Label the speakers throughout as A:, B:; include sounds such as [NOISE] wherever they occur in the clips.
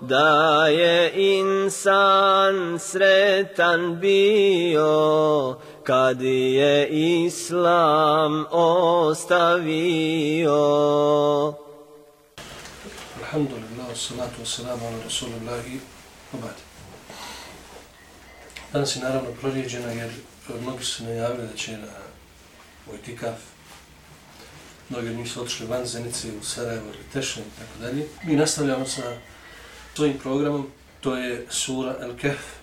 A: da je insan sretan bio kad je islam ostavio.
B: Alhamdulillah, salatu wassalamu ala rasulillahi, obad. Danas je naravno prorijeđena jer mnogi su najavili da će na Vojtikaf mnogi nisu otišli van Zenice u Sarajevo ili Tešan i tako dalje. Mi nastavljamo sa svojim programom, to je sura el-Kahf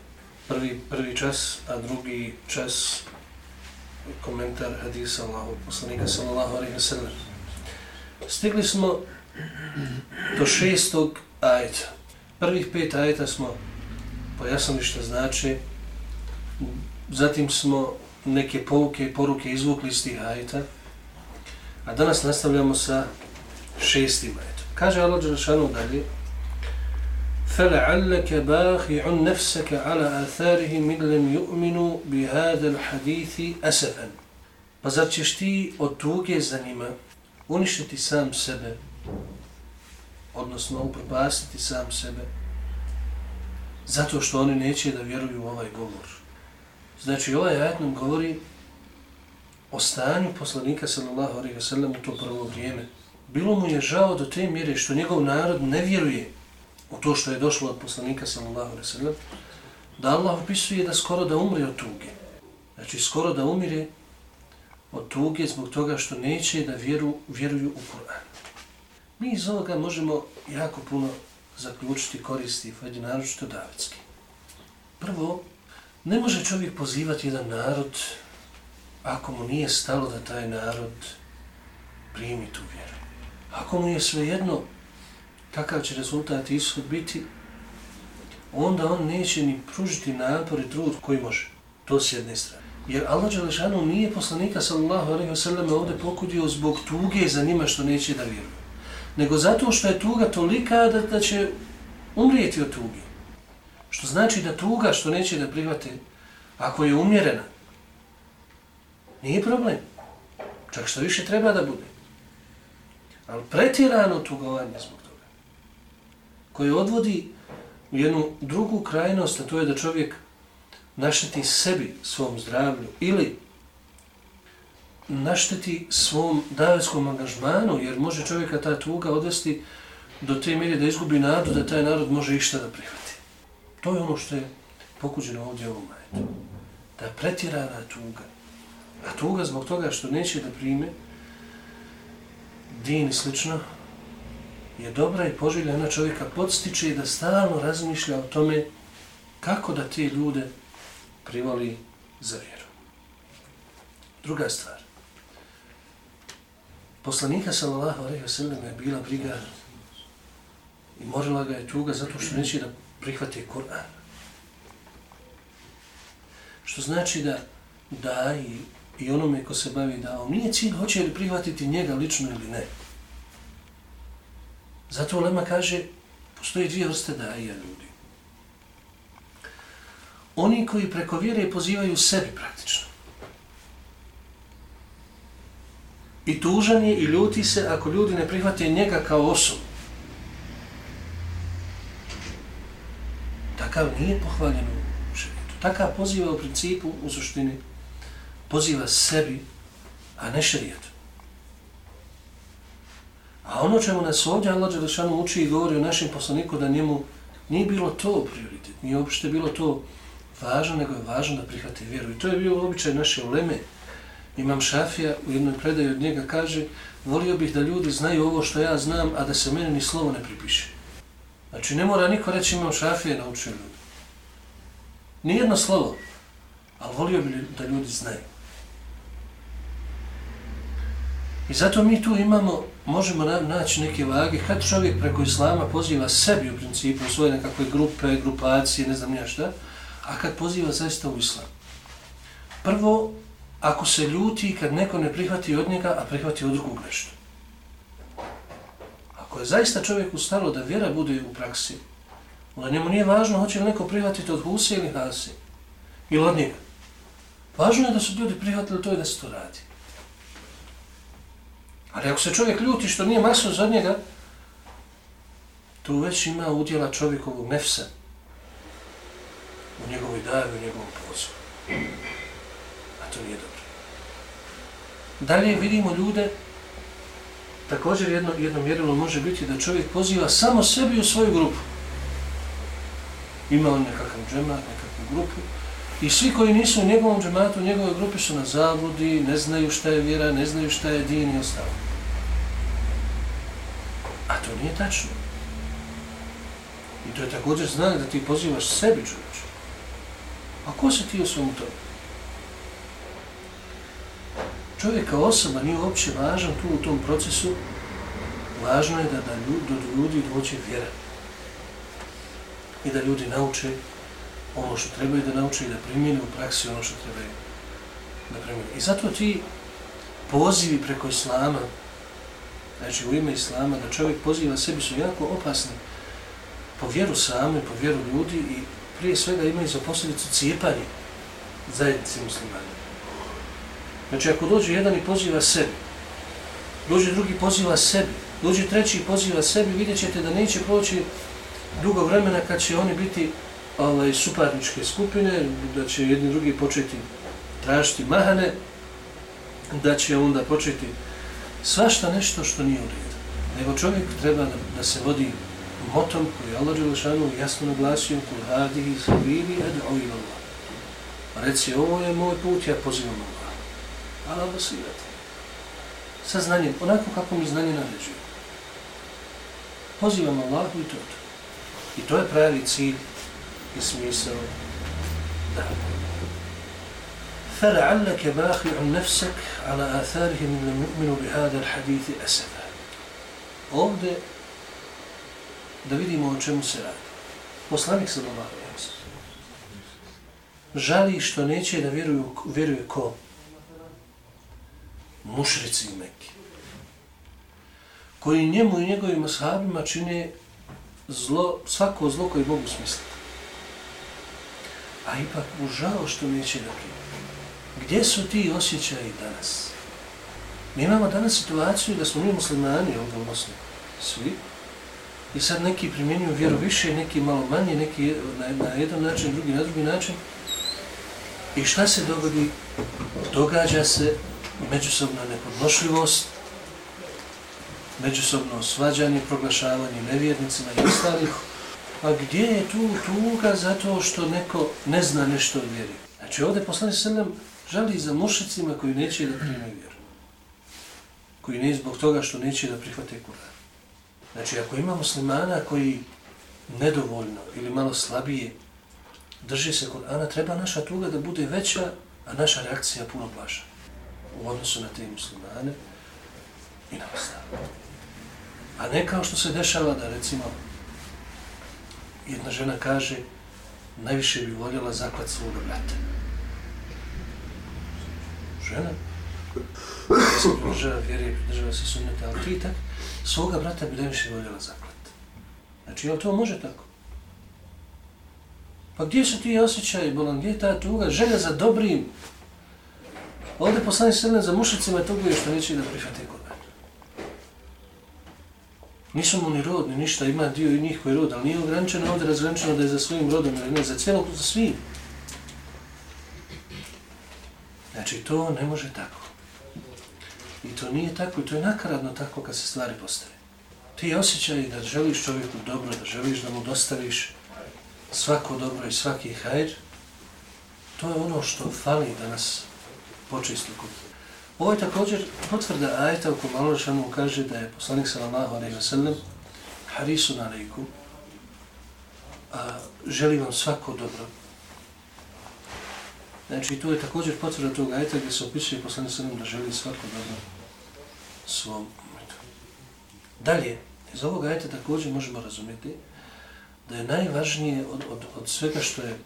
B: prvi, prvi čas, a drugi čas komentar hadisa Allahu, poslanika sallallahu alaihi wa sallam. Stigli smo do šestog ajeta. Prvih pet ajeta smo pojasnili što znači, zatim smo neke pouke i poruke izvukli iz tih ajeta, a danas nastavljamo sa šestim ajetom. Kaže Allah Đelšanu dalje, فَلَعَلَّكَ بَاخِعُ نَفْسَكَ عَلَى آثَارِهِ مِنْ لَمْ يُؤْمِنُوا بِهَذَا الْحَدِيثِ أَسَفًا Pa zar ćeš ti od tuge za njima uništiti sam sebe, odnosno upropastiti sam sebe, zato što oni neće da vjeruju u ovaj govor. Znači, ovaj ajet nam govori o stanju poslanika sallallahu alaihi wa sallam u to prvo vrijeme. Bilo mu je žao do te mjere što njegov narod ne vjeruje u to što je došlo od poslanika sallallahu alaihi sallam, da Allah opisuje da skoro da umre od tuge. Znači skoro da umire od tuge zbog toga što neće da vjeru, vjeruju u Kur'an. Mi iz ovoga možemo jako puno zaključiti koristi, pa fajde naročito davetski. Prvo, ne može čovjek pozivati jedan narod ako mu nije stalo da taj narod primi tu vjeru. Ako mu je svejedno kakav će rezultat ishod biti, onda on neće ni pružiti napor i trud koji može. To s jedne strane. Jer Allah Đelešanu nije poslanika sallallahu alaihi wa sallam ovdje pokudio zbog tuge za njima što neće da vjeruje. Nego zato što je tuga tolika da, da će umrijeti od tuge. Što znači da tuga što neće da prihvate, ako je umjerena, nije problem. Čak što više treba da bude. Ali pretjerano tugovanje zbog koje odvodi u jednu drugu krajnost, a to je da čovjek našteti sebi, svom zdravlju, ili našteti svom davetskom angažmanu, jer može čovjeka ta tuga odvesti do te mjere da izgubi nadu, da taj narod može išta da prihvati. To je ono što je pokuđeno ovdje ovom majetu. Da pretjerana tuga. A tuga zbog toga što neće da prime din i slično, je dobra i poželjena čovjeka podstiče i da stalno razmišlja o tome kako da te ljude privoli za vjeru. Druga stvar. Poslanika sallallahu alejhi ve sellem je bila briga i morala ga je tuga zato što neće da prihvati Kur'an. Što znači da da i, i onome ko se bavi da on nije cilj hoće li prihvatiti njega lično ili ne. Zato Lema kaže postoji dvije vrste daija ljudi. Oni koji preko vjere pozivaju sebi praktično. I tužan je i ljuti se ako ljudi ne prihvate njega kao osobu. Takav nije pohvaljen u šarijetu. Takav poziva u principu, u suštini, poziva sebi, a ne šerijetu. A ono čemu nas ovdje Allah Đelešanu uči i govori o našem poslaniku da njemu nije bilo to prioritet, nije uopšte bilo to važno, nego je važno da prihvate vjeru. I to je bio običaj naše uleme, Imam Šafija u jednoj predaju od njega kaže volio bih da ljudi znaju ovo što ja znam, a da se meni ni slovo ne pripiše. Znači ne mora niko reći imam Šafija naučio ljudi. Nijedno slovo, ali volio bih da ljudi znaju. I zato mi tu imamo, možemo naći neke vage, kad čovjek preko islama poziva sebi u principu, u svoje nekakve grupe, grupacije, ne znam nija šta, a kad poziva zaista u islam. Prvo, ako se ljuti kad neko ne prihvati od njega, a prihvati od drugog nešto. Ako je zaista čovjek ustalo da vjera bude u praksi, onda njemu nije važno hoće li neko prihvatiti od Huse ili Hase, ili od njega. Važno je da su ljudi prihvatili to i da se to radi. Ali ako se čovjek ljuti što nije mason za njega, tu već ima udjela čovjekovog nefsa u njegovoj davi, u njegovom pozivu to nije dobro. Dalje vidimo ljude, također jedno, jedno mjerilo može biti da čovjek poziva samo sebi u svoju grupu. Ima on nekakav džemat, nekakvu grupu, i svi koji nisu u njegovom džematu, u njegovoj grupi su na zabludi, ne znaju šta je vjera, ne znaju šta je din i ostalo. A to nije tačno. I to je također znak da ti pozivaš sebi čovječe. A ko se ti u svom tomu? čovjek kao osoba nije uopće važan tu u tom procesu, važno je da, da ljudi, do ljudi dođe vjera. I da ljudi nauče ono što trebaju da nauče i da primjene u praksi ono što trebaju da primjene. I zato ti pozivi preko Islama, znači u ime Islama, da čovjek poziva sebi su jako opasni po vjeru same, po vjeru ljudi i prije svega imaju za posljedicu cijepanje zajednice muslimani. Znači, ako dođe jedan i poziva sebi, dođe drugi poziva sebi, dođe treći i poziva sebi, vidjet ćete da neće proći dugo vremena kad će oni biti ovaj, suparničke skupine, da će jedni drugi početi tražiti mahane, da će onda početi svašta nešto što nije u redu. Nego čovjek treba da, da se vodi motom koji je Allah Đelešanu jasno naglasio kul hadihi sabili ad Allah. Pa reci, ovo je moj put, ja pozivam Allah ala basirati. Sa znanjem, onako kako mi znanje naređuje. Pozivam Allahu i to. I to je pravi cilj i smisao da. فلعلك باخع نفسك على آثارهم لم يؤمنوا بهذا الحديث أسفا. Ovde da vidimo o čemu se radi. Poslanik se dobro žali što neće da vjeruju, vjeruje ko? mušrici u Mekke, koji njemu i njegovim ashabima čine zlo, svako zlo koje mogu smisliti. A ipak mu žao što neće da prije. Gdje su ti osjećaji danas? Mi imamo danas situaciju da smo mi muslimani ovdje u Bosni, svi, i sad neki primjenjuju vjeru više, neki malo manje, neki na, na jedan način, drugi na drugi način. I šta se dogodi? Događa se međusobna nepodnošljivost, međusobno svađanje, proglašavanje nevjernicima i ostalih, A gdje je tu tuga zato što neko ne zna nešto od vjeri? Znači ovdje poslani se nam žali za mušicima koji neće da prime vjeru. Koji ne zbog toga što neće da prihvate Kur'an. Znači ako ima muslimana koji nedovoljno ili malo slabije drži se Kur'ana, treba naša tuga da bude veća, a naša reakcija puno blaža u odnosu na te muslimane i na ostalo. A ne kao što se dešava da recimo jedna žena kaže najviše bi voljela zaklat svoga brata. Žena se pridržava vjeri, pridržava se sunnete, ali ti tak svoga brata bi najviše voljela zaklat. Znači, jel to može tako? Pa gdje su ti osjećaji, bolan, gdje je ta tuga, želja za dobrim? Ovdje poslani se za mušicima tuguje što neće da prihvate kod Nisu mu ni rodni, ništa, ima dio i njih koji rod, ali nije ograničeno ovdje razgraničeno da je za svojim rodom ili ne, za cijelog, za svim. Znači, to ne može tako. I to nije tako, i to je nakaradno tako kad se stvari postave. Ti osjećaj da želiš čovjeku dobro, da želiš da mu dostaviš svako dobro i svaki hajr, to je ono što fali da nas počistu kod Ovo je također potvrda ajeta u kojem Allah kaže da je poslanik sallallahu alaihi wa sallam harisu na reku, a želi vam svako dobro. Znači, to je također potvrda toga ajta gdje se opisuje poslanje sallam da želi svako dobro svom umetu. Dalje, iz ovog ajta također možemo razumjeti da je najvažnije od, od, od svega što je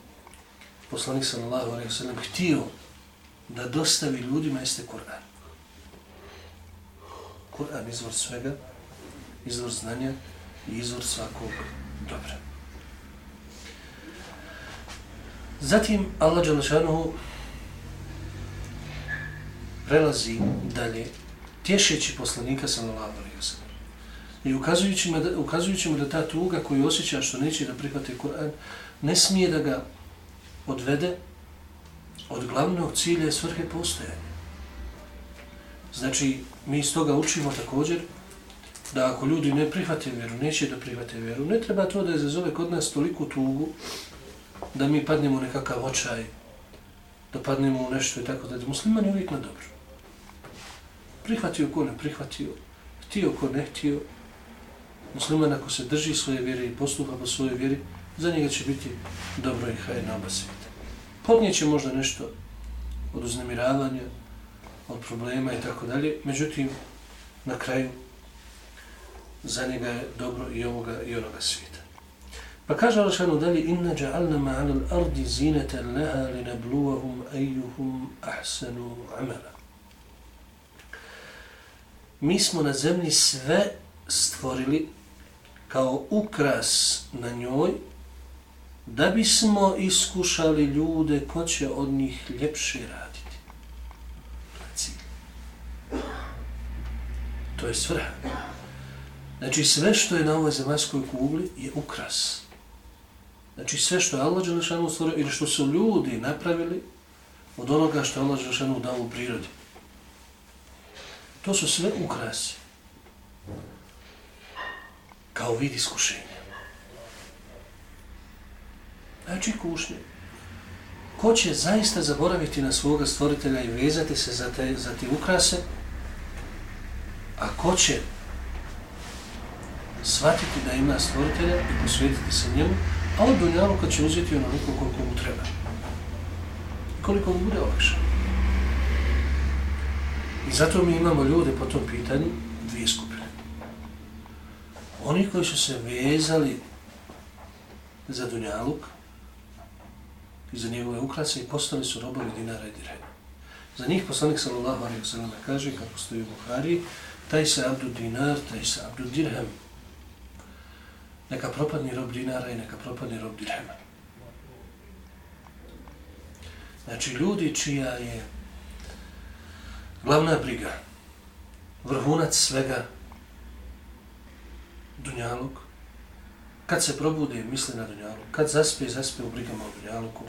B: poslanik sallallahu alaihi sallam htio da dostavi ljudima jeste Kur'an. Kur'an izvor svega, izvor znanja i izvor svakog dobra. Zatim Allah Đalešanuhu prelazi dalje, tješeći poslanika sallallahu alaihi wa sallam. I ukazujući mu, da, ukazujući mu da ta tuga koju osjeća što neće da prihvate Kur'an, ne smije da ga odvede od glavnog cilja svrhe postojanja. Znači, mi iz toga učimo također da ako ljudi ne prihvate vjeru, neće da prihvate vjeru, ne treba to da je zazove kod nas toliko tugu da mi padnemo u nekakav očaj, da padnemo u nešto i tako da je musliman je uvijek na dobro. Prihvatio ko ne prihvatio, htio ko ne htio, musliman ako se drži svoje vjere i postupa po svoje vjeri, za njega će biti dobro i haj na oba svijeta podnijeće možda nešto od uznemiravanja, od problema i tako dalje, međutim, na kraju za njega je dobro i ovoga i onoga svijeta. Pa kaže Alšanu dalje, inna ja'alna ma'ala l'ardi zinata laha li nabluahum ajuhum ahsanu amala. Mi smo na zemlji sve stvorili kao ukras na njoj da bismo iskušali ljude ko će od njih ljepše raditi. To je. To je svrha. Znači sve što je na ovoj zemaljskoj kugli je ukras. Znači sve što je Allah Đelešanu stvorio ili što su ljudi napravili od onoga što je Allah Đelešanu dao u prirodi. To su sve ukrasi. Kao vid iskušenja. Znači kušnje. Ko će zaista zaboraviti na svoga stvoritelja i vezati se za te, za te ukrase, a ko će shvatiti da ima stvoritelja i posvetiti se njemu, a od dunjaluka će uzeti onoliko koliko mu treba. Koliko mu bude olakšano. I zato mi imamo ljude po tom pitanju dvije skupine. Oni koji su se vezali za dunjaluk, i za njegove ukrase i postali su robovi dinara i dirhema. Za njih poslanik sallallahu alaihi wa sallam kaže, kako stoji u Buhari, taj se abdu dinar, taj se abdu dirhem. Neka propadni rob dinara i neka propadni rob dirhema. Znači, ljudi čija je glavna briga, vrhunac svega, dunjalog, kad se probude, misle na dunjalog, kad zaspe, zaspe u brigama o dunjaluku,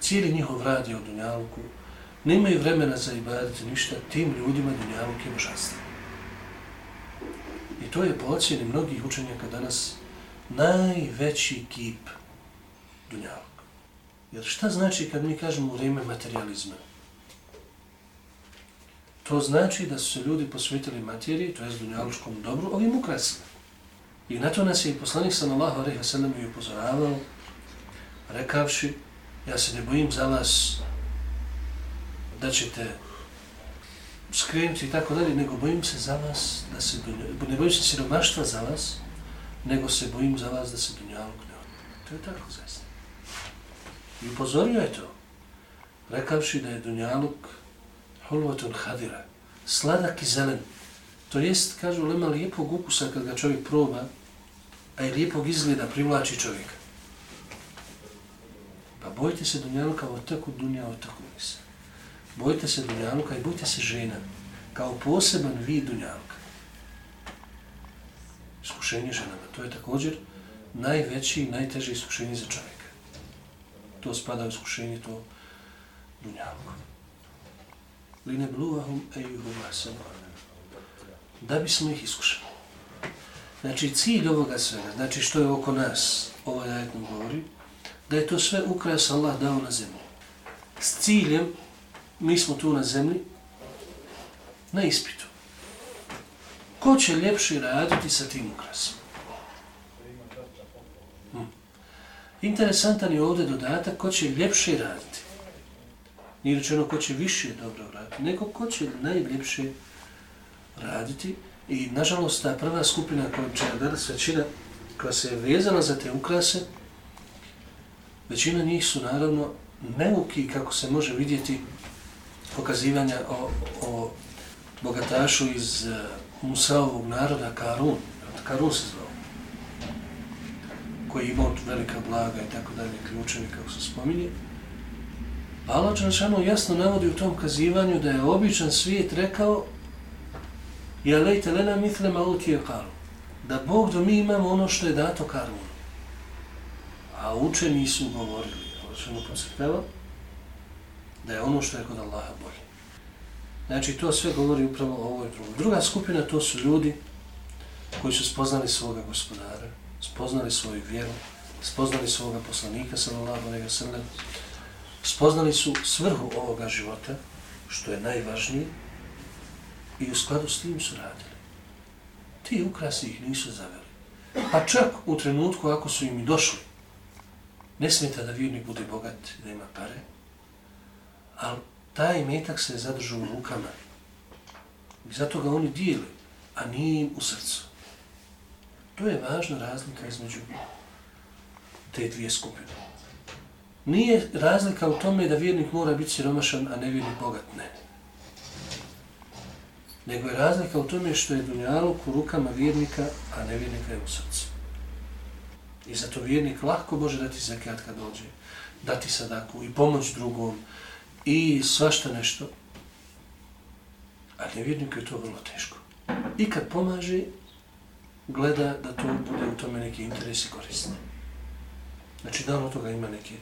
B: cijeli njihov rad je o Dunjaluku, nemaju vremena za ibaditi ništa, tim ljudima dunjalog je božanstvo. I to je po ocjeni mnogih učenjaka danas najveći kip dunjavog. Jer šta znači kad mi kažemo vrijeme materializma? To znači da su se ljudi posvetili materiji, to je dunjalučkom dobru, ovim ukrasima. I na to nas je i poslanik sallallahu alaihi wa sallam i upozoravao, rekavši, ja se ne bojim za vas da ćete skrenuti i tako dalje, nego bojim se za vas, da se ne bojim se siromaštva za vas, nego se bojim za vas da se dunjalog ne odmori. To je tako zaista. I upozorio je to, rekavši da je dunjalog hulvatun hadira, sladak i zelen. To jest, kažu, lema lijepog ukusa kad ga čovjek proba, a i lijepog izgleda privlači čovjeka. Pa bojite se dunjaluka od tako dunja, od tako misa. Bojite se dunjaluka i bojite se žena kao poseban vid dunjaluka. Iskušenje ženama, to je također najveći i najteži iskušenje za čovjeka. To spada u iskušenje to dunjavko. Line bluvahum ejuhu vasem. Da bismo ih iskušali. Znači, cilj ovoga svega, znači što je oko nas, ovaj ajet nam govori, da je to sve ukras Allah dao na zemlju. S ciljem, mi smo tu na zemlji, na ispitu. Ko će ljepše raditi sa tim ukrasom? Interesantan je ovdje dodatak ko će ljepše raditi. Nije rečeno ko će više dobro raditi, nego ko će najljepše raditi. I nažalost ta prva skupina koja će danas većina koja se je vezana za te ukrase, većina njih su naravno neuki kako se može vidjeti pokazivanja o, o bogatašu iz eh, Musaovog naroda Karun, Karun se zvao, koji imao velika blaga i tako dalje, ključevi kako se spominje. Allah Đelešanu jasno navodi u tom kazivanju da je običan svijet rekao Ja lejte lena mitle malutije karu. Da Bog do mi imamo ono što je dato Karunu. A učeni su govorili, Allah Đelešanu posjetljava, da je ono što je kod Allaha bolje. Znači, to sve govori upravo o ovoj drugoj. Druga skupina, to su ljudi koji su spoznali svoga gospodara, spoznali svoju vjeru, spoznali svoga poslanika, sallallahu alejhi ve sellem, spoznali su svrhu ovoga života, što je najvažnije, i u skladu s tim su radili. Ti ukrasi ih nisu zaveli. Pa čak u trenutku ako su im i došli, ne smeta da vjernik bude bogat, da ima pare, ali taj metak se zadržu u rukama. I zato ga oni dijeli, a nije im u srcu. To je važna razlika između te dvije skupine. Nije razlika u tome da vjernik mora biti siromašan, a nevjernik bogat, ne. Nego je razlika u tome što je dunjaluk u rukama vjernika, a nevjernika je u srcu. I zato vjernik lahko može dati zakat kad dođe, dati sadaku i pomoć drugom i svašta nešto. A nevjerniku je to vrlo teško. I kad pomaže, gleda da to bude u tome neki interes i. Znači da od toga ima neke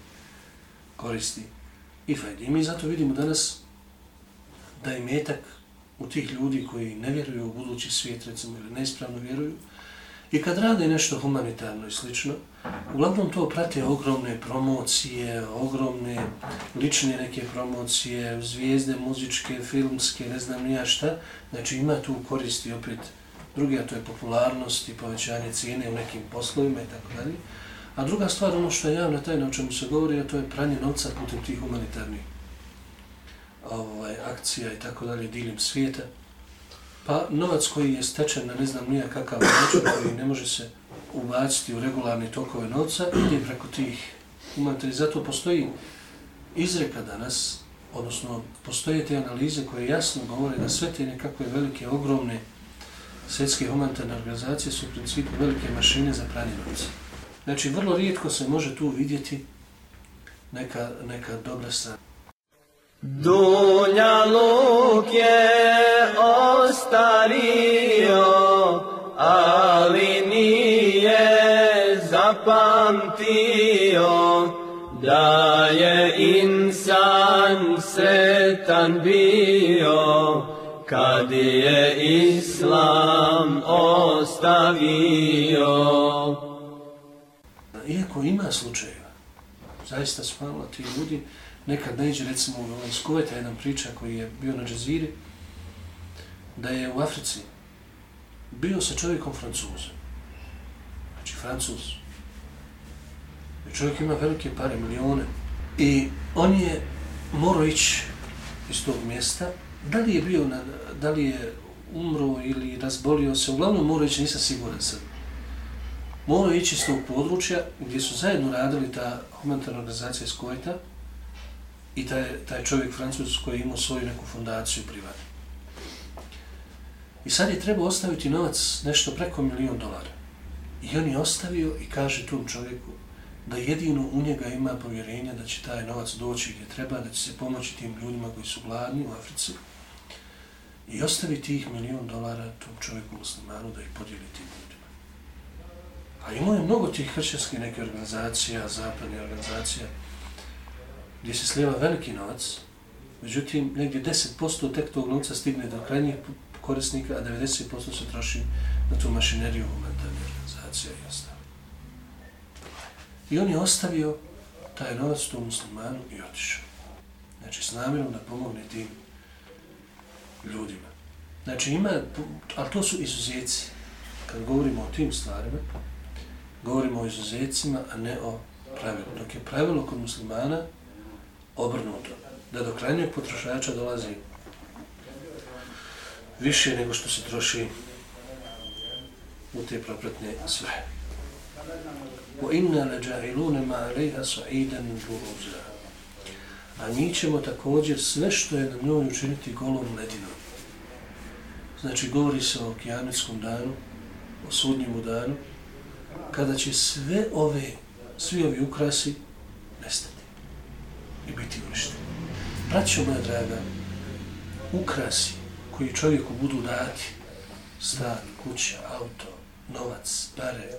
B: koristi i fajde. I mi zato vidimo danas da je metak u tih ljudi koji ne vjeruju u budući svijet, recimo, ili neispravno vjeruju, I kad rade nešto humanitarno i slično, uglavnom to prate ogromne promocije, ogromne lične neke promocije, zvijezde muzičke, filmske, ne znam nija šta. Znači ima tu koristi opet drugi, a to je popularnost i povećanje cijene u nekim poslovima i tako dalje. A druga stvar, ono što je javna tajna o čemu se govori, a to je pranje novca putem tih humanitarnih ovaj, akcija i tako dalje dilim svijeta. Pa novac koji je stečen na ne znam nija kakav način, koji ne može se ubaciti u regularni tokove novca, ide preko tih humanitarnih. Zato postoji izreka danas, odnosno postoje te analize koje jasno govore da sve te nekakve velike, ogromne svjetske humanitarne organizacije su u principu velike mašine za pranje novca. Znači, vrlo rijetko se može tu vidjeti neka, neka dobra strana.
A: Dunja luk je ostario, ali nije zapamtio da je insan sretan bio kad je islam ostavio.
B: iako ima slučajeva, zaista spavila ti ljudi, nekad neđe recimo, u ovaj Skuveta, jedan priča koji je bio na džaziri, da je u Africi bio sa čovjekom francuzom. Znači, francuz. I čovjek ima velike pare, milione. I on je morao ići iz tog mjesta. Da li je bio, na, da li je umro ili razbolio se, uglavnom morao ići, nisam siguran sad. Morao ići s tog područja gdje su zajedno radili ta humanitarna organizacija iz Kojta i taj, taj čovjek francus koji je imao svoju neku fondaciju privatnu. I sad je trebao ostaviti novac nešto preko milion dolara. I on je ostavio i kaže tom čovjeku da jedino u njega ima povjerenja da će taj novac doći gdje treba, da će se pomoći tim ljudima koji su gladni u Africi i ostavi tih milion dolara tom čovjeku muslimanu da ih podijeli tim ljudima. A ima je mnogo tih hršćanskih neke organizacija, zapadne organizacija, gdje se slijeva veliki novac, međutim, negdje 10% tek tog novca stigne do krajnjih korisnika, a 90% se troši na tu mašineriju humanitarne organizacije i ostalo. I on je ostavio taj novac tom muslimanu i otišao. Znači, s namjerom da pomogne tim ljudima. Znači, ima, ali to su izuzeci. Kad govorimo o tim stvarima, govorimo o izuzecima, a ne o pravilu. Dok je pravilo kod muslimana obrnuto, da do krajnjeg potrošača dolazi više nego što se troši u te propratne svrhe. وَإِنَّا inna مَا عَلَيْهَا سَعِيدًا sa'idan. A mi ćemo također sve što je na njoj učiniti golom ledinom. Znači, govori se o okeanetskom danu, o sudnjemu danu, kada će sve ove, svi ovi ukrasi nestati i biti uništeni. Braćo moja draga, ukrasi koji čovjeku budu dati, stan, kuća, auto, novac, pare,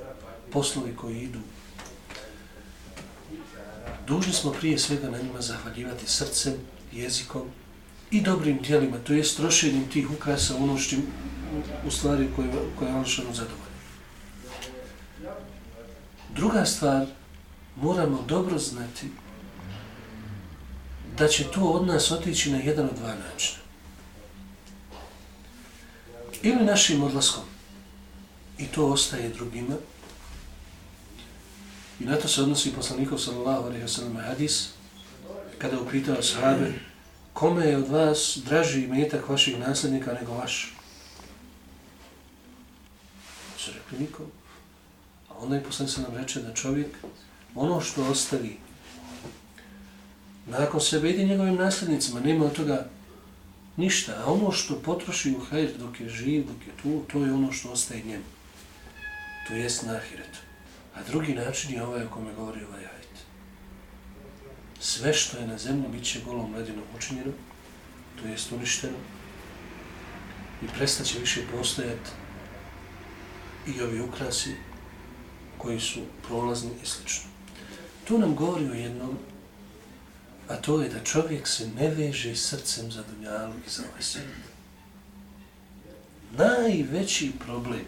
B: poslovi koji idu, dužni smo prije svega na njima zahvaljivati srcem, jezikom i dobrim tijelima, to je trošenjem tih ukrasa unošćim u stvari koje, koje je Alšanu zadovoljno. Druga stvar, moramo dobro znati da će to od nas otići na jedan od dva načina. Ili našim odlaskom, i to ostaje drugima, i na to se odnosi poslanikov sallallahu alaihi wa sallam hadis, kada upitao sahabe, kome je od vas draži metak vaših nasljednika nego vaš? Se rekli nikom. A onda je poslanik se nam reče da čovjek ono što ostavi nakon sebe ide njegovim nasljednicima, nema od toga ništa, a ono što potroši u hajr dok je živ, dok je tu, to je ono što ostaje njemu. To jest na ahiretu. A drugi način je ovaj o kome govori ovaj ajet. Sve što je na zemlji bit će golom ledinom učinjeno, to jest uništeno, i prestaće više postojati i ovi ukrasi koji su prolazni i slično. To nam govori o jednom a to je da čovjek se ne veže srcem za dunjalu i za ovaj svijet. Najveći problem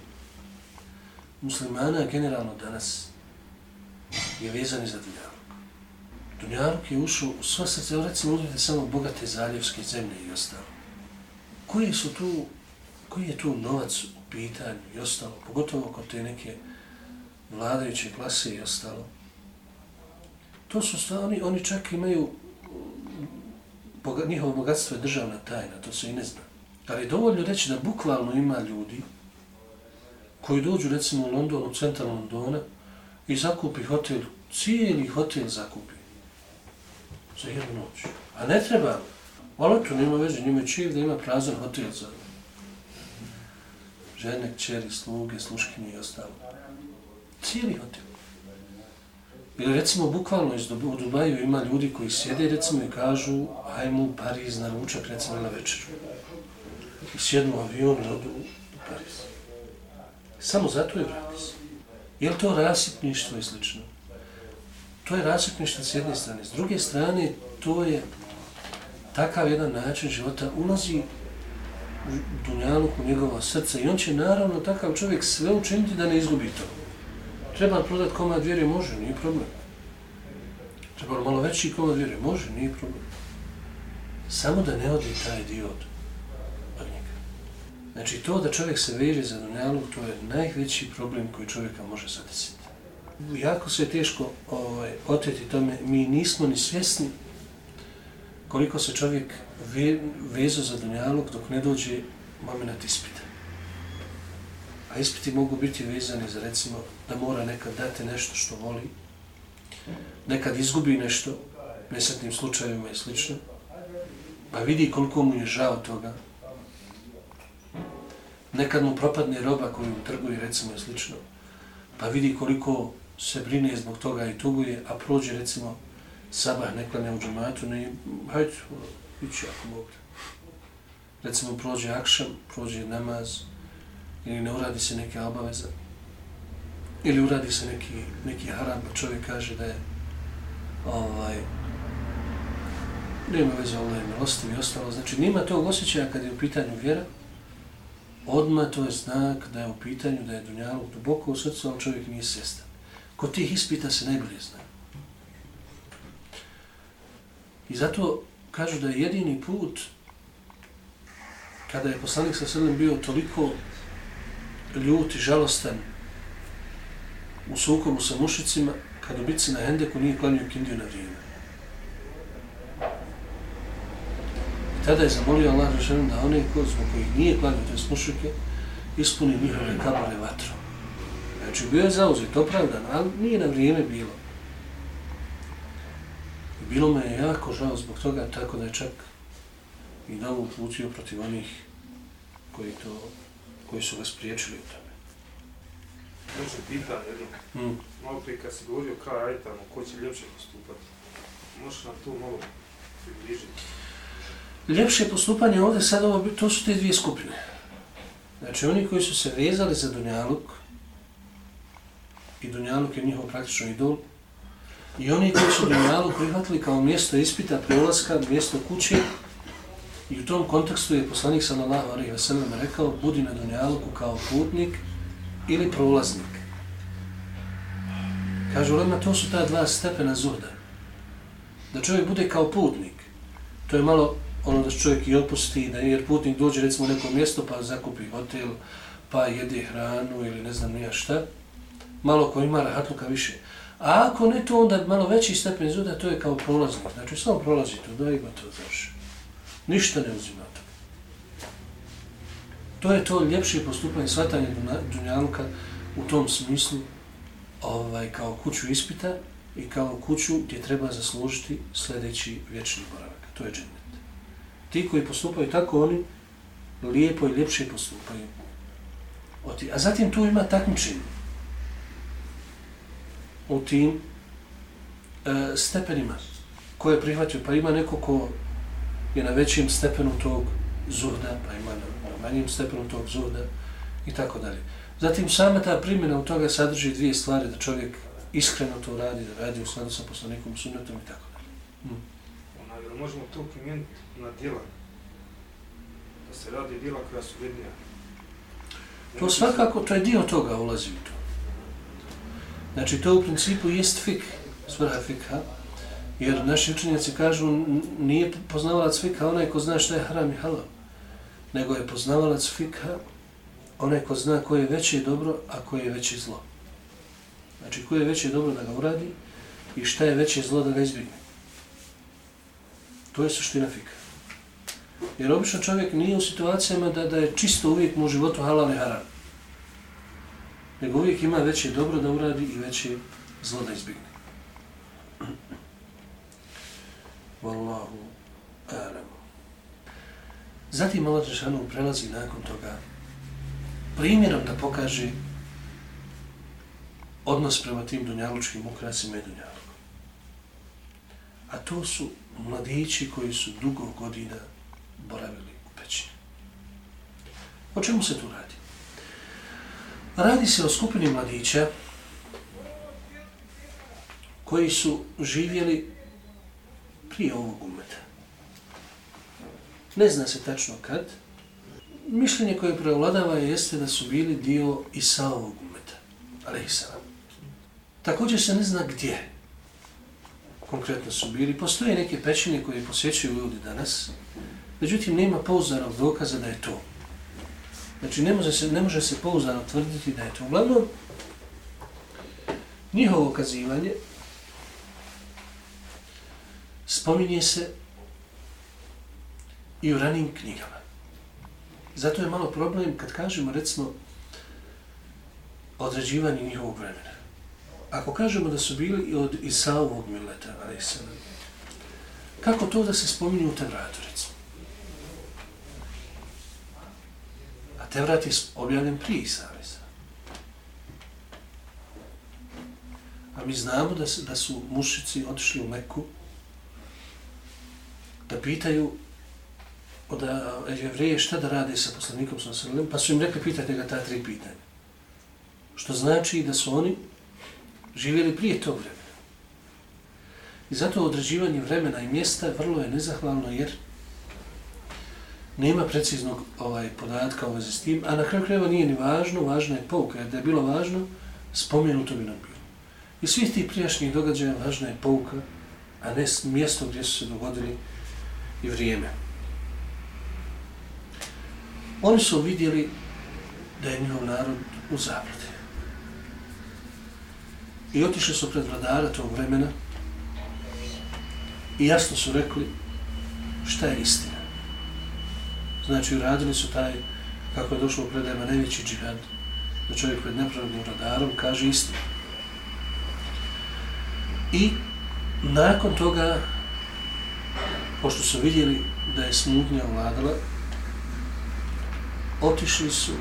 B: muslimana generalno danas je vezan za dunjaluk. Dunjaluk je ušao u sva srce, recimo uzmite samo bogate zaljevske zemlje i ostalo. Koji su tu, koji je tu novac u pitanju i ostalo, pogotovo kod te neke vladajuće klase i ostalo. To su stvari, oni, oni čak imaju boga, njihovo bogatstvo je državna tajna, to se i ne zna. Ali je dovoljno reći da bukvalno ima ljudi koji dođu recimo u London, u centar Londona i zakupi hotel, cijeli hotel zakupi za jednu noć. A ne treba, ali to nema veze, njima je da ima prazan hotel za žene, kćeri, sluge, sluškinje i ostalo. Cijeli hotel. Ili recimo bukvalno iz Dubaju ima ljudi koji sjede recimo i kažu ajmo u Pariz na ručak recimo na večeru. I sjednu avion i odu u Pariz. Samo zato je vrati se. Je li to rasipništvo i slično? To je rasipništvo s jedne strane. S druge strane, to je takav jedan način života. Ulazi u dunjalu u njegova srca i on će naravno takav čovjek sve učiniti da ne izgubi to. Treba prodati komad vjere, može, nije problem. Treba malo veći komad vjere, može, nije problem. Samo da ne odi taj dio od. Znači to da čovjek se veže za dunjalu, to je najveći problem koji čovjeka može zadesiti. Jako se je teško ovaj, oteti tome, mi nismo ni svjesni koliko se čovjek ve, vezo za dunjalog dok ne dođe moment ispita. A ispiti mogu biti vezani za recimo da mora nekad dati nešto što voli, nekad izgubi nešto, nesretnim slučajevima i slično, pa vidi koliko mu je žao toga, nekad mu propadne roba koju mu trguje recimo i slično, pa vidi koliko se brine zbog toga i tuguje, a prođe recimo sabah neklanja u džematu, ne, hajde, ići ako mogu. Recimo prođe akšam, prođe namaz, ili ne uradi se neke obaveze, ili uradi se neki, neki haram, pa čovjek kaže da je ovaj, nema veze Allah je milostiv i ostalo. Znači, nima tog osjećaja kad je u pitanju vjera, odma to je znak da je u pitanju, da je dunjaluk duboko u srcu, ali čovjek nije svjestan. Kod tih ispita se najbolje zna. I zato kažu da je jedini put kada je poslanik sa sredem bio toliko ljut i žalostan u sukobu sa mušicima, kad bitci na Hendeku nije klanio kindiju na vrijeme. Tada je zamolio Allah Žešanu da one ko, zbog kojih nije klanio, to je mušike, ispuni njihove kabore vatru. Znači, bio je zauzet, opravdan, ali nije na vrijeme bilo. I bilo me jako žao zbog toga, tako da je čak i novu uputio protiv onih koji, to, koji su ga spriječili u tome.
C: Može pitanje jedno.
B: Mm.
C: Malo prije kad si govorio kao ajtamo, ko će ljepše postupati? Možeš nam tu malo približiti?
B: Ljepše postupanje ovdje sad ovo, to su te dvije skupine. Znači oni koji su se vezali za Dunjaluk, i Dunjaluk je njihov praktično idol, i oni koji su Dunjaluk prihvatili kao mjesto ispita, prolaska, mjesto kuće, i u tom kontekstu je poslanik sallallahu alaihi wa sallam rekao, budi na Dunjaluku kao putnik ili prolaznik. Kažu, Lema, to su ta dva stepena zuhda. Da čovjek bude kao putnik, to je malo ono da čovjek i opusti, da jer putnik dođe recimo u neko mjesto pa zakupi hotel, pa jede hranu ili ne znam nija šta, malo ko ima rahatluka više. A ako ne to, onda malo veći stepen zuda, to je kao prolaznik. Znači, samo prolazi tu, da ima to završi. Ništa ne uzima to. To je to ljepše postupanje, shvatanje Dunjaluka u tom smislu ovaj, kao kuću ispita i kao kuću gdje treba zaslužiti sljedeći vječni boravak. To je džennet. Ti koji postupaju tako, oni lijepo i ljepše postupaju. A zatim tu ima takmičenje u tim e, stepenima koje prihvatio. Pa ima neko ko je na većim stepenu tog zuhda, pa ima na, na manjim stepenu tog zuhda i tako dalje. Zatim sama ta primjena u toga sadrži dvije stvari, da čovjek iskreno to radi, da radi u skladu sa poslanikom sunnetom i tako dalje. Hmm.
C: Možemo to primijeniti na djela? Da se radi djela koja su vidnija?
B: To svakako, to je dio toga ulazi u to. Znači, to u principu jest fik, svrha fikha, jer naši učenjaci kažu nije poznavalac fikha onaj ko zna šta je haram i halal, nego je poznavalac fikha onaj ko zna koje je veće dobro, a koje je veće zlo. Znači, koje je veće dobro da ga uradi i šta je veće zlo da ga izbjegne. To je suština fika. Jer obično čovjek nije u situacijama da, da je čisto uvijek mu u životu halal i haram. Nego uvijek ima veće dobro da uradi i veće zlo da izbjegne. [CLEARS THROAT] Wallahu alam. Zatim Allah Žešanu prelazi nakon toga primjerom da pokaže odnos prema tim dunjalučkim ukrasima i dunjalukom. A to su mladići koji su dugo godina boravili u pećini. O čemu se tu radi? Radi se o skupini mladića koji su živjeli prije ovog umeta. Ne zna se tačno kad, mišljenje koje prevladava jeste da su bili dio Isaovog umeta, ali Isaov. Također se ne zna gdje konkretno su bili. Postoje neke pećine koje posjećuju ljudi danas, međutim nema pouzdanog dokaza da je to. Znači ne može se, ne može se pouzdano tvrditi da je to. Uglavnom, njihovo kazivanje spominje se i u ranim knjigama. Zato je malo problem kad kažemo, recimo, određivanje njihovog vremena. Ako kažemo da su bili od Isaovog mileta, kako to da se spominju u Tevratu, recimo? A Tevrat je objavljen prije Isavisa. A mi znamo da, se, da su mušici otišli u Meku da pitaju od jevreje šta da rade sa poslanikom sallam, pa su im rekli pitajte ga ta tri pitanja. Što znači da su oni živjeli prije tog vremena. I zato određivanje vremena i mjesta vrlo je nezahvalno jer nema preciznog ovaj podatka u vezi s tim, a na kraju krajeva nije ni važno, važna je pouka, jer da je bilo važno, spomenuto bi nam bilo. I svih tih prijašnjih događaja važna je pouka, a ne mjesto gdje su se dogodili i vrijeme. Oni su vidjeli da je njihov narod u zabludi. I otišli su pred vladara tog vremena i jasno su rekli šta je istina. Znači, uradili su taj, kako je došlo u predajama, najveći džihad, da čovjek pred nepravodnim vladarom kaže istinu. I nakon toga, pošto su vidjeli da je smutnja vladala, otišli su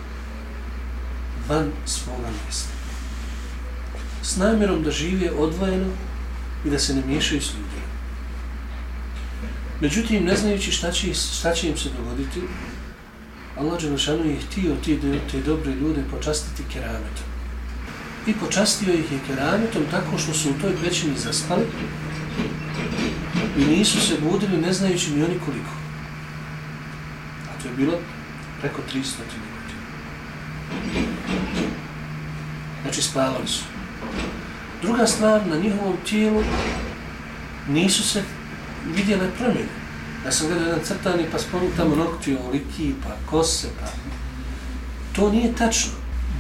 B: van svoga mjesta. S namjerom da žive odvojeno i da se ne miješaju s ljudima. Međutim, ne znajući šta će, šta će im se dogoditi, Allah Đelešanu je htio ti, te dobre ljude počastiti kerametom. I počastio ih je kerametom tako što su u toj pećini zaspali i nisu se budili ne znajući ni oni koliko. A to je bilo preko 300 godina. Znači spavali su. Druga stvar, na njihovom tijelu nisu se vidjele promjene. Ja sam gledao jedan crtani pa spomenu tamo nokti, ovoliki, pa kose, pa... To nije tačno.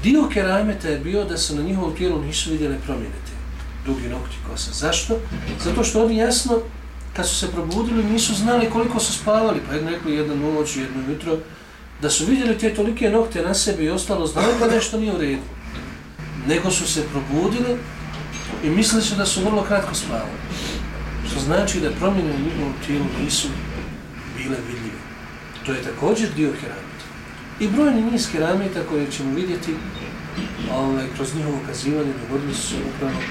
B: Dio kerameta je bio da se na njihovom tijelu nisu vidjele promjene te dugi nokti kosa. Zašto? Zato što oni jasno, kad su se probudili, nisu znali koliko su spavali. Pa jedno rekli jednu noć, jedno jutro, da su vidjeli te tolike nokte na sebi i ostalo, znali da nešto nije u redu Nego su se probudili i mislili su da su vrlo kratko spavali. Što znači da promjene u njihovom tijelu nisu bile vidljive. To je također dio kerameta. I brojni niz kerameta koje ćemo vidjeti ovaj, kroz njihovo kazivanje dogodili su se upravo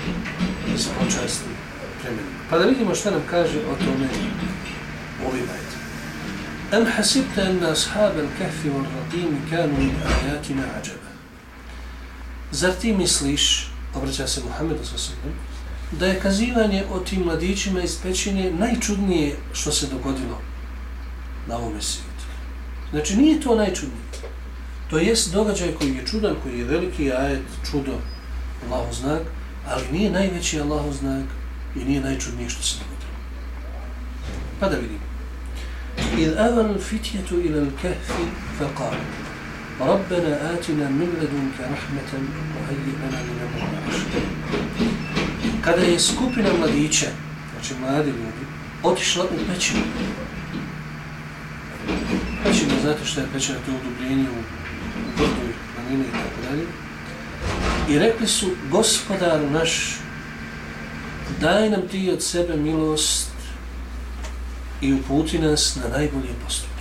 B: iz počasti premjena. Pa da vidimo što nam kaže o tome ovim ajde. أم حسبت أن أصحاب الكهف والرقيم كانوا من آياتنا عجبا Zar ti misliš, obraća se Muhammedu sa sobom, da je kazivanje o tim mladićima iz pećine najčudnije što se dogodilo na ovom svijetu? Znači, nije to najčudnije. To jest događaj koji je čudan, koji je veliki ajet, čudo, Allahu znak, ali nije najveći Allahu znak i nije najčudnije što se dogodilo. Pa da vidimo. إذ أذى الفتية إلى الكهف فقال ربنا آتنا من لدنك رحمة وهيئ لنا من أمرنا رشدا Kada je skupina mladića, znači mladi ljudi, otišla u pećinu. Pećina, znate što je pećina, to je udubljenje u, u brdu i planine i tako dalje. I rekli su, gospodaru naš, daj nam ti od sebe milost i uputi nas na najbolje postupke.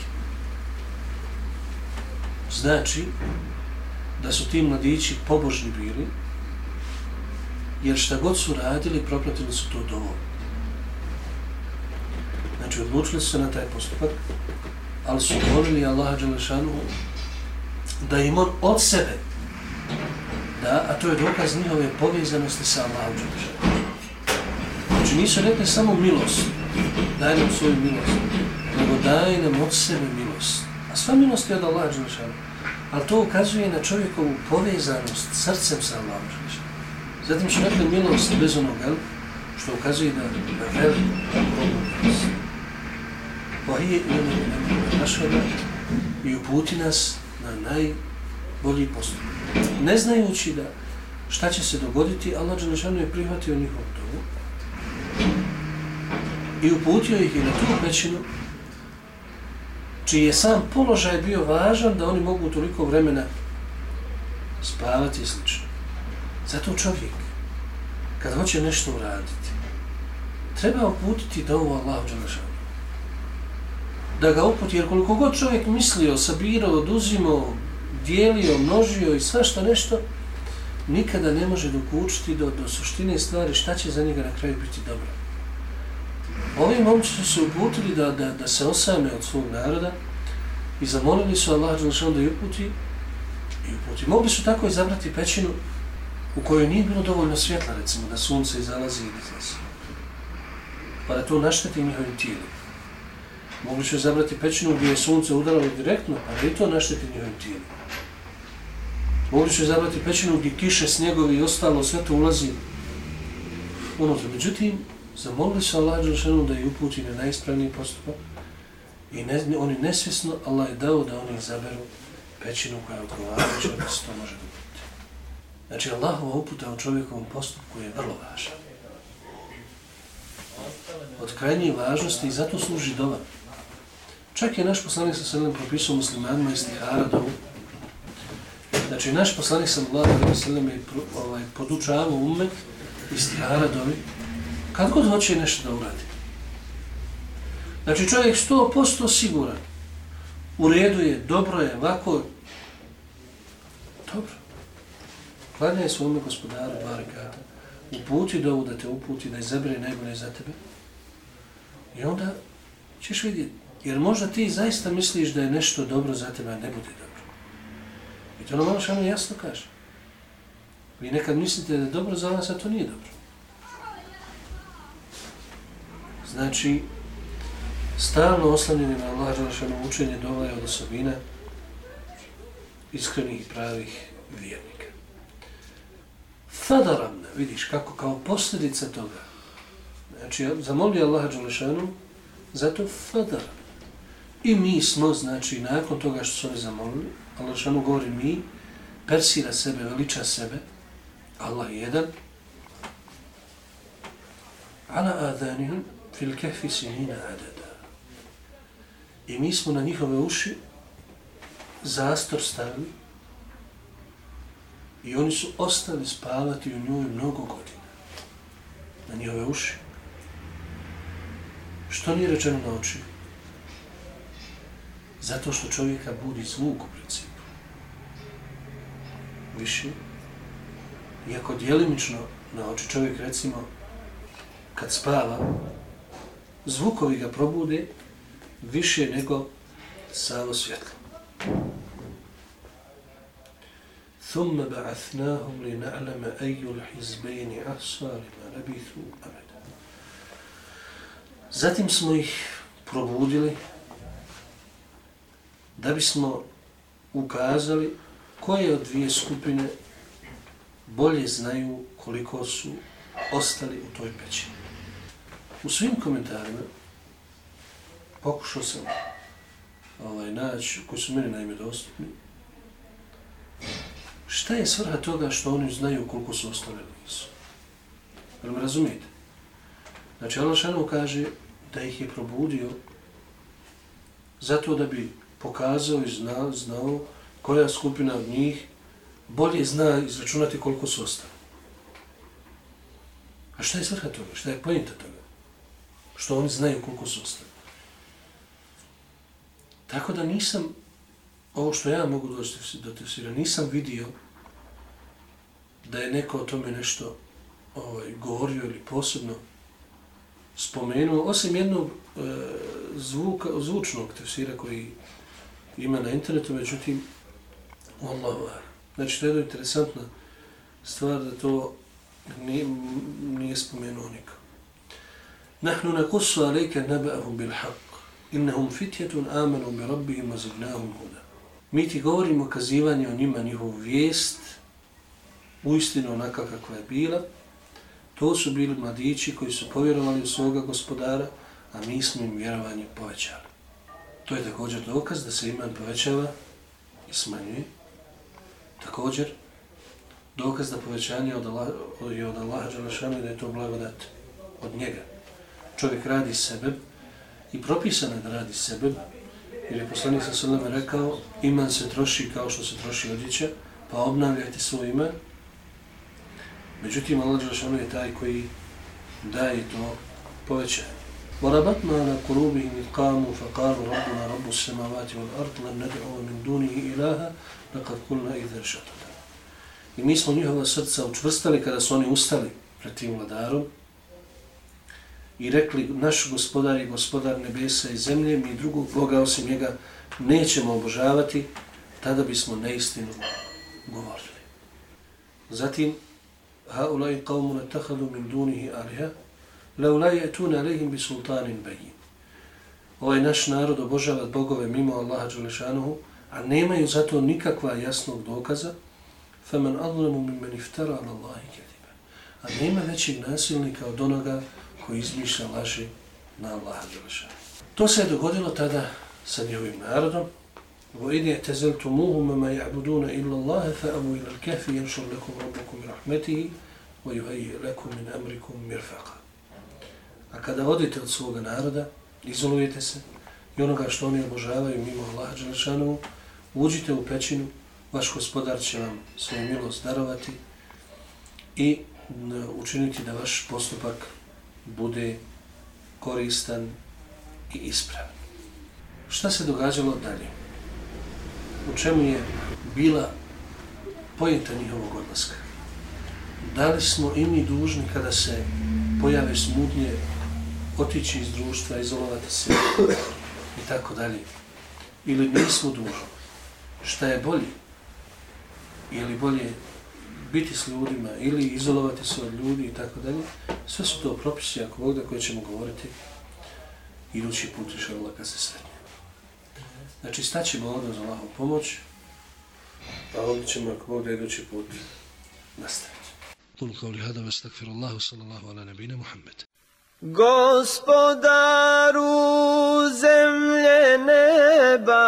B: Znači, da su ti mladići pobožni bili, jer šta god su radili, propratili su to dovo. Znači, odlučili su se na taj postupak, ali su molili Allaha Đelešanu da im on od sebe, da, a to je dokaz njihove povezanosti sa Allahom Đelešanu. Znači, nisu rekli samo milost, daj nam svoju milost, nego daj nam od sebe milost. A sva milost je od Allaha Đelešanu. Ali to ukazuje na čovjekovu povezanost srcem sa Allahom Đelešanu. Zatim su rekli milost bez onoga, što ukazuje na, na veliku probudnost. Vahije ilmi ilmi našada i uputi nas na najbolji postup. Ne znajući da šta će se dogoditi, Allah Đelešanu je prihvatio njihov dobu i uputio ih i na tu pećinu čiji je sam položaj bio važan da oni mogu toliko vremena spavati i slično. Zato čovjek, kad hoće nešto uraditi, treba uputiti da ovo Allah Đelešanu. Da ga uputi, jer koliko god čovjek mislio, sabirao, oduzimo, dijelio, množio i svašta nešto, nikada ne može dokučiti do, do suštine stvari šta će za njega na kraju biti dobro. Ovi momci su se uputili da, da, da se osame od svog naroda i zamolili su Allah Đelšan da ih uputi i uputi. Mogli su tako izabrati pećinu u kojoj nije bilo dovoljno svjetla, recimo, da sunce izalazi i izlazi. Pa da to našteti njihovim tijelom. Mogli su izabrati pećinu gdje je sunce udaralo direktno, pa da i to našteti njihovim tijelom. Mogli su izabrati pećinu gdje kiše, snjegovi i ostalo, sve to ulazi Ono, Međutim, zamolili su Allah Đelšanu da ih uputi na najispravniji postupak i ne, oni nesvjesno, Allah je dao da oni izaberu pećinu koja je odgovarajuća da se to može dobiti. Znači, Allahova uputa u čovjekovom postupku je vrlo važna. Od krajnje važnosti i zato služi dova. Čak je naš poslanik sa srednjem propisao muslimanima iz Tihara dovu. Znači, naš poslanik sa srednjem je ovaj, podučavao umet iz Tihara dovi kad god hoće nešto da uradi. Znači čovjek 100% siguran. U redu je, dobro je, ovako. Dobro. Kladnje svome gospodaru barikata. Uputi dovu da te uputi, da izabere najbolje za tebe. I onda ćeš vidjeti. Jer možda ti zaista misliš da je nešto dobro za tebe, a ne bude dobro. I to nam ono što jasno kaže. Vi nekad mislite da je dobro za vas, a to nije dobro. Znači, stalno oslanjeni na Allah Đelešanu učenje dova je od osobina iskrenih i pravih vjernika. Fadaramna, vidiš kako kao posljedica toga, znači, zamoli Allah Đelešanu zato fadaramna. I mi smo, znači, nakon toga što su oni zamolili, Allah Đelešanu govori mi, persira sebe, veliča sebe, Allah je jedan, ala adanihim, fil kehfi sinina adada. I mi smo na njihove uši zastor stavili i oni su ostali spavati u njoj mnogo godina. Na njihove uši. Što nije rečeno na oči? Zato što čovjeka budi zvuk u principu. Više. Iako dijelimično na oči čovjek recimo kad spava, zvukovi ga probude više nego samo svjetlo. ثم بعثناهم لنعلم أي الحزبين أحصى لما لبثوا أبدا Zatim smo ih probudili da bismo ukazali koje od dvije skupine bolje znaju koliko su ostali u toj pećini. U svim komentarima pokušao sam ovaj, naći, koji su meni naime dostupni, šta je svrha toga što oni znaju koliko su ostavili nisu? Jel me razumijete? Znači, Allah kaže da ih je probudio zato da bi pokazao i znao, znao koja skupina od njih bolje zna izračunati koliko su ostali. A šta je svrha toga? Šta je pojenta toga? Što oni znaju koliko su ostali. Tako da nisam, ovo što ja mogu doći do tefsira, nisam vidio da je neko o tome nešto ovaj, govorio ili posebno spomenuo, osim jednog e, zvuka, zvučnog tefsira koji ima na internetu, međutim, Allah Znači, to je jedna interesantna stvar da to nije, nije spomenuo Nahnu nakussu alejke nabahum bil haqq. Innahum fitjetun amanu bi rabbihim wa zidnahum huda. Mi ti govorimo kazivanje o njima njihovu vijest u istinu onaka kakva je bila. To su bili mladići koji su povjerovali u svoga gospodara, a mi smo im vjerovanje povećali. To je također dokaz da se iman povećava i smanjuje. Također, dokaz da povećanje je od Allaha Đalašana i da je to blagodat od njega Čovjek radi sebe i propisano je da radi sebe, jer je poslanik sa sallam rekao iman se troši kao što se troši odjeća, pa obnavljajte svoj iman. Međutim, Allah Đalašanu je taj koji daje to povećanje. وربطنا على قلوبهم إذ قاموا فقالوا ربنا رب السماوات والأرض لن ندعو من دونه إلها لقد قلنا إذا شططا I mi smo njihova srca učvrstali kada su oni ustali pred tim vladarom i rekli naš gospodar i gospodar nebesa i zemlje, mi drugog Boga osim njega nećemo obožavati, tada bismo neistinu govorili. Zatim, ha ulai qavmu natahadu min dunihi aliha, لو لا يأتون عليهم بسلطان بين Ovaj naš narod obožava bogove mimo Allaha Đelešanuhu, a nemaju zato nikakva jasnog dokaza, فَمَنْ أَظْلَمُ مِمَّنْ اِفْتَرَ عَلَى اللَّهِ كَذِبًا A nema većeg nasilnika od onoga koji izmišlja laži na Allaha Đelešanuhu. To se je dogodilo tada sa njihovim narodom. وَإِذِ اَتَزَلْتُمُوهُمَ مَا يَعْبُدُونَ إِلَّا اللَّهَ فَأَبُوا إِلَى الْكَهْفِ يَنْشُرْ لَكُمْ رَبُّكُمْ رَحْمَتِهِ وَيُهَيِّ لَكُمْ مِنْ أَمْرِكُمْ مِرْفَقًا A kada odite od svoga naroda, izolujete se i onoga što oni obožavaju mimo Allaha Đelešanu, uđite u pećinu, vaš gospodar će vam svoju milost darovati i učiniti da vaš postupak bude koristan i ispravan. Šta se događalo dalje? U čemu je bila pojenta njihovog odlaska? Da li smo i mi dužni kada se pojave smutnje otići iz društva, izolovati se i tako dalje. Ili nismo dužni. Šta je bolje? Ili bolje biti s ljudima ili izolovati se od ljudi i tako dalje. Sve su to propisi, ako Bog da koje ćemo govoriti idući put iš Allah kad se srednje. Znači, staćemo ovdje za Allahom pomoć, a ovdje ćemo, ako Bog da idući put, nastaviti. قل قولي هذا واستغفر الله صلى الله على نبينا محمد
A: Gospodaru zemlje neba,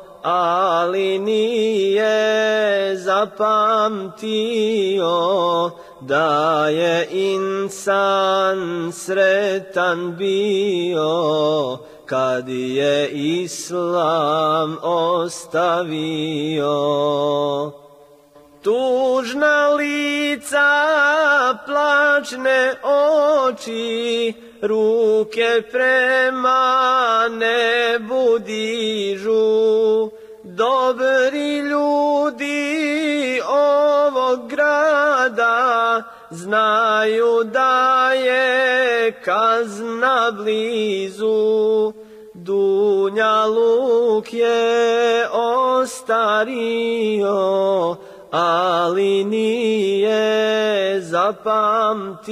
A: ali nije zapamtio da je insan sretan bio kad je islam ostavio. Tužna lica, plačne oči, ruke prema nebu dižu. Dobri ljudi ovog grada znaju da je kazna blizu. Dunja luk je ostario, ali nije zapamtio